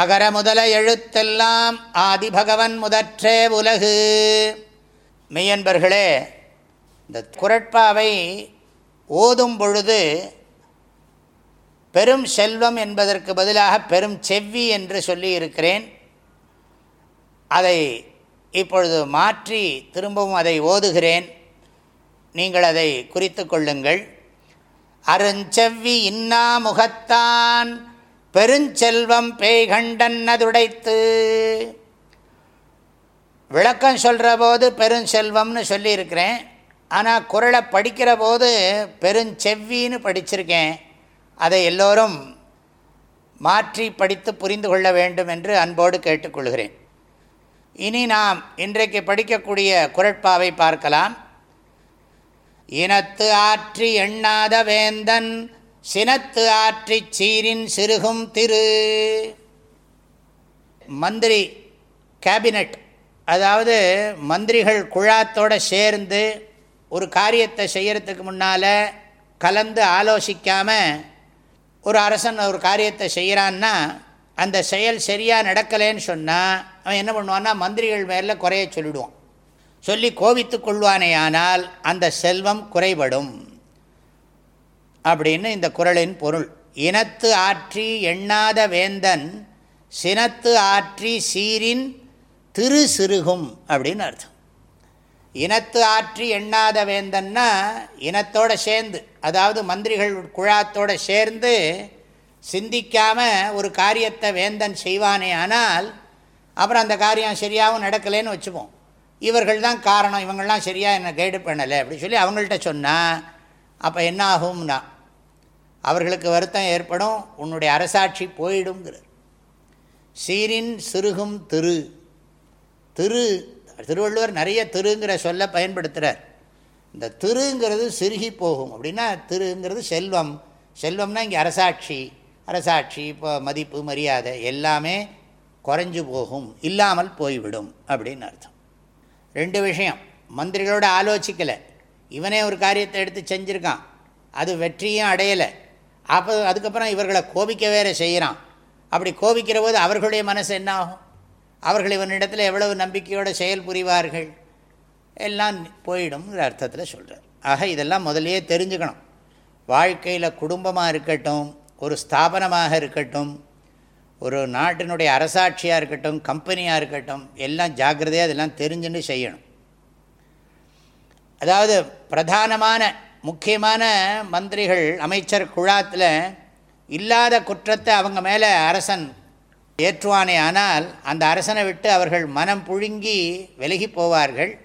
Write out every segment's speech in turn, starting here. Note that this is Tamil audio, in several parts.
அகர முதல எழுத்தெல்லாம் ஆதிபகவன் முதற்றே உலகு. மெய்யன்பர்களே இந்த குரட்பாவை ஓதும் பொழுது பெரும் செல்வம் என்பதற்கு பதிலாக பெரும் செவ்வி என்று சொல்லி இருக்கிறேன் அதை இப்பொழுது மாற்றி திரும்பவும் அதை ஓதுகிறேன். நீங்கள் அதை குறித்து கொள்ளுங்கள். அருஞ்செவ்வி இன்னா முகத்தான் பெருஞ்செல்வம் பேய்கண்டன்னதுடைத்து விளக்கம் சொல்கிற போது பெருஞ்செல்வம்னு சொல்லியிருக்கிறேன். ஆனால் குரலை படிக்கிற போது பெருஞ்செவ்வின்னு படிச்சிருக்கேன். அதை எல்லோரும் மாற்றி படித்து புரிந்து கொள்ள வேண்டும் என்று அன்போடு கேட்டுக்கொள்கிறேன். இனி நாம் இன்றைக்கு படிக்கக்கூடிய குரட்பாவை பார்க்கலாம். இனத்து ஆற்றி எண்ணாத வேந்தன் சினத்து ஆற்றி சீரின் சிறுகும் திரு. மந்திரி கேபினட் அதாவது மந்திரிகள் குழாத்தோடு சேர்ந்து ஒரு காரியத்தை செய்கிறதுக்கு முன்னால் கலந்து ஆலோசிக்காமல் ஒரு அரசன் ஒரு காரியத்தை செய்கிறான்னா அந்த செயல் சரியாக நடக்கலைன்னு சொன்னால் அவன் என்ன பண்ணுவான்னா மந்திரிகள் மேலே குறைய சொல்லிடுவான். சொல்லி கோவித்து கொள்வானே ஆனால் அந்த செல்வம் குறைபடும். அப்படின்னு இந்த குரலின் பொருள். இனத்து ஆற்றி எண்ணாத வேந்தன் சினத்து ஆற்றி சீரின் திரு சிறுகும் அப்படின்னு அர்த்தம். இனத்து ஆற்றி எண்ணாத வேந்தன்னா இனத்தோடு சேர்ந்து அதாவது மந்திரிகள் குழாத்தோடு சேர்ந்து சிந்திக்காமல் ஒரு காரியத்தை வேந்தன் செய்வானே ஆனால் அப்புறம் அந்த காரியம் சரியாகவும் நடக்கலைன்னு வச்சுப்போம். இவர்கள் தான் காரணம் இவங்கள்லாம் சரியாக என்னை கைடு பண்ணலை அப்படின்னு சொல்லி அவங்கள்ட்ட சொன்னால் அப்போ என்ன ஆகும்னா அவர்களுக்கு வருத்தம் ஏற்படும் உன்னுடைய அரசாட்சி போயிடுங்கிறார் சீரின் சிறுகும் திரு. திரு திருவள்ளுவர் நிறைய திருங்கிற சொல்ல பயன்படுத்துகிறார் இந்த திருங்கிறது சிறுகி போகும். அப்படின்னா திருங்கிறது செல்வம். செல்வம்னா இங்கே அரசாட்சி. அரசாட்சி இப்போ மதிப்பு மரியாதை எல்லாமே குறைஞ்சு போகும். இல்லாமல் போய்விடும் அப்படின்னு அர்த்தம். ரெண்டு விஷயம். மந்திரிகளோட ஆலோசிக்கலை. இவனே ஒரு காரியத்தை எடுத்து செஞ்சுருக்கான். அது வெற்றியும் அடையலை. அப்போ அதுக்கப்புறம் இவர்களை கோபிக்க வேற செய்கிறான் அப்படி கோபிக்கிற போது அவர்களுடைய மனசு என்ன ஆகும் அவர்கள் இவனிடத்தில் எவ்வளவு நம்பிக்கையோடு செயல் புரிவார்கள்? எல்லாம் போயிடும்ங்கிற அர்த்தத்தில் சொல்கிறார் ஆக இதெல்லாம் முதலையே தெரிஞ்சுக்கணும். வாழ்க்கையில் குடும்பமாக இருக்கட்டும் ஒரு ஸ்தாபனமாக இருக்கட்டும் ஒரு நாட்டினுடைய அரசாட்சியாக இருக்கட்டும் கம்பெனியாக இருக்கட்டும் எல்லாம் ஜாக்கிரதையாக இதெல்லாம் தெரிஞ்சுன்னு செய்யணும். அதாவது பிரதானமான முக்கியமான மந்திரிகள் அமைச்சர் குழாத்தில் இல்லாத குற்றத்தை அவங்க மேலே அரசன் ஏற்றுவானே ஆனால் அந்த அரசனை விட்டு அவர்கள் மனம் புழுங்கி விலகி போவார்கள்.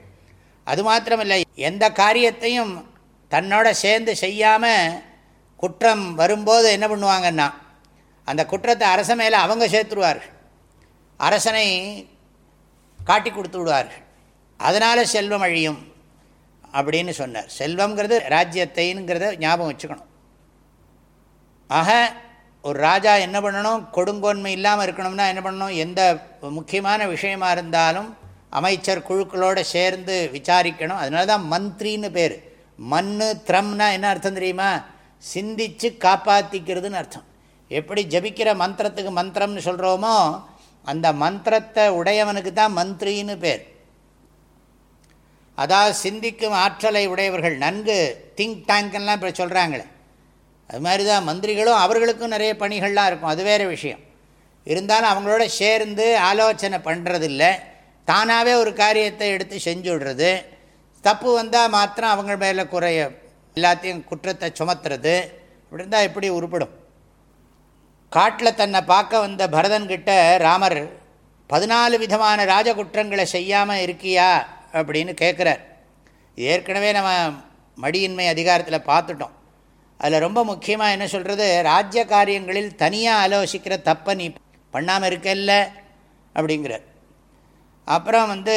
அது மாத்திரமில்லை எந்த காரியத்தையும் தன்னோட சேர்ந்து செய்யாமல் குற்றம் வரும்போது என்ன பண்ணுவாங்கன்னா அந்த குற்றத்தை அரச மேலே அவங்க சேர்த்துருவார்கள். அரசனை காட்டி கொடுத்து விடுவார்கள். அதனால் செல்வம் அழியும். அப்படின்னு சொன்னார். செல்வங்கிறது ராஜ்யத்தைங்கிறத ஞாபகம் வச்சுக்கணும். ஆக ஒரு ராஜா என்ன பண்ணணும்? கொடுங்கோன்மை இல்லாமல் இருக்கணும்னா என்ன பண்ணணும்? எந்த முக்கியமான விஷயமா இருந்தாலும் அமைச்சர் குழுக்களோடு சேர்ந்து விசாரிக்கணும். அதனால தான் மந்திரின்னு பேர். மண்ணு த்ரம்னா என்ன அர்த்தம் தெரியுமா? சிந்திச்சு காப்பாற்றிக்கிறதுன்னு அர்த்தம். எப்படி ஜபிக்கிற மந்திரத்துக்கு மந்திரம்னு சொல்கிறோமோ அந்த மந்திரத்தை உடையவனுக்கு தான் மந்திரின்னு பேர். அதாவது சிந்திக்கும் ஆற்றலை உடையவர்கள் நன்கு திங்க் டேங்க்லாம் இப்போ சொல்கிறாங்களே அது மாதிரி தான் மந்திரிகளும் அவர்களுக்கும் நிறைய பணிகள்லாம் இருக்கும். அது வேறு விஷயம். இருந்தாலும் அவங்களோட சேர்ந்து ஆலோசனை பண்ணுறதில்ல தானாகவே ஒரு காரியத்தை எடுத்து செஞ்சு விடுறது. தப்பு வந்தால் மாத்திரம் அவங்க மேலே குறைய எல்லாத்தையும் குற்றத்தை சுமத்துறது. இப்படி இருந்தால் எப்படி உருப்படும். காட்டில் தன்னை பார்க்க வந்த பரதன்கிட்ட ராமர் பதினாலு விதமான ராஜ குற்றங்களை செய்யாமல் இருக்கியா? அப்படின்னு கேட்குறார். ஏற்கனவே நம்ம மடியின்மை அதிகாரத்தில் பார்த்துட்டோம். அதில் ரொம்ப முக்கியமாக என்ன சொல்கிறது ராஜ்ய காரியங்களில் தனியாக ஆலோசிக்கிற தப்பை நீ பண்ணாமல் இருக்கல்ல அப்படிங்கிறார். அப்புறம் வந்து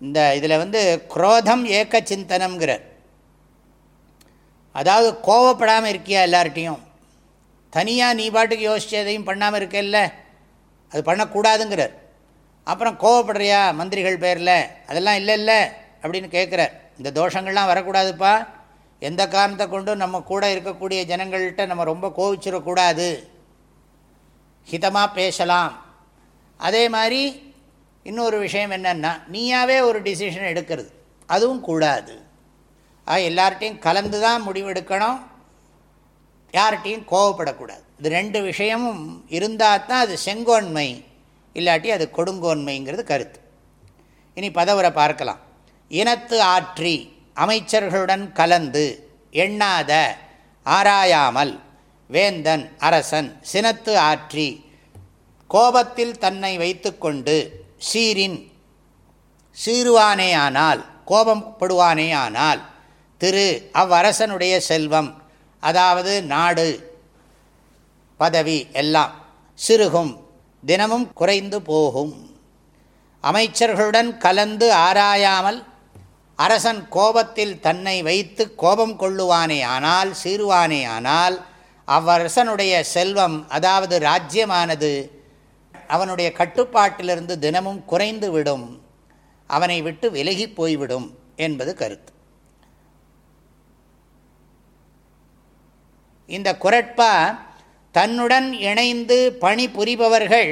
இந்த இதில் வந்து குரோதம் ஏக்க சிந்தனம்ங்கிறார். அதாவது கோவப்படாமல் இருக்கியா எல்லார்ட்டையும் தனியாக நீ பாட்டுக்கு யோசிச்சதையும் பண்ணாமல் இருக்கல்ல அது பண்ணக்கூடாதுங்கிறார். அப்புறம் கோவப்படுறியா? மந்திரிகள் பேரில். அதெல்லாம் இல்லை இல்லை அப்படின்னு கேட்குறார் இந்த தோஷங்கள்லாம் வரக்கூடாதுப்பா. எந்த காரணத்தை கொண்டும் நம்ம கூட இருக்கக்கூடிய ஜனங்கள்கிட்ட நம்ம ரொம்ப கோவிச்சிடக்கூடாது. ஹிதமாக பேசலாம். அதே மாதிரி இன்னொரு விஷயம் என்னென்னா நீயாவே ஒரு டிசிஷன் எடுக்கிறது. அதுவும் கூடாது. ஆக எல்லார்ட்டையும் கலந்து தான் முடிவெடுக்கணும். யார்கிட்டையும் கோவப்படக்கூடாது. இது ரெண்டு விஷயமும் இருந்தால் தான் அது செங்கோன்மை. இல்லாட்டி அது கொடுங்கோன்மைங்கிறது கருத்து. இனி பதவரை பார்க்கலாம். இனத்து ஆற்றி அமைச்சர்களுடன் கலந்து எண்ணாத ஆராயாமல் வேந்தன் அரசன் சினத்து ஆற்றி கோபத்தில் தன்னை வைத்துக்கொண்டு சீரின் சீருவானேயானால் கோபப்படுவானேயானால் திரு அவ்வரசனுடைய செல்வம் அதாவது நாடு பதவி எல்லாம் சிறுகும் தினமும் குறைந்து போகும். அமைச்சர்களுடன் கலந்து ஆராயாமல் அரசன் கோபத்தில் தன்னை வைத்து கோபம் கொள்ளுவானே ஆனால் சீருவானே ஆனால் அவ்வரசனுடைய செல்வம் அதாவது ராஜ்யமானது அவனுடைய கட்டுப்பாட்டிலிருந்து தினமும் குறைந்து விடும். அவனை விட்டு விலகி போய்விடும் என்பது கருத்து. இந்த குரட்பா தன்னுடன் இணைந்து பணி புரிபவர்கள்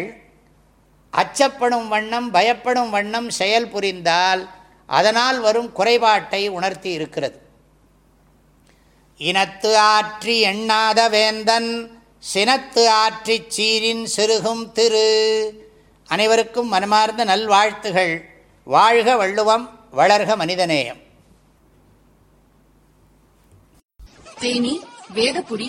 அச்சப்படும் வண்ணம் பயப்படும் வண்ணம் செயல் புரிந்தால் அதனால் வரும் குறைபாட்டை உணர்த்தி இருக்கிறது. இனத்து ஆற்றி எண்ணாத வேந்தன் சினத்து ஆற்றி சீரின் சிறுகும் திரு. அனைவருக்கும் மனமார்ந்த நல்வாழ்த்துகள். வாழ்க வள்ளுவம் வளர்க மனிதநேயம். தேனி வேதபுரி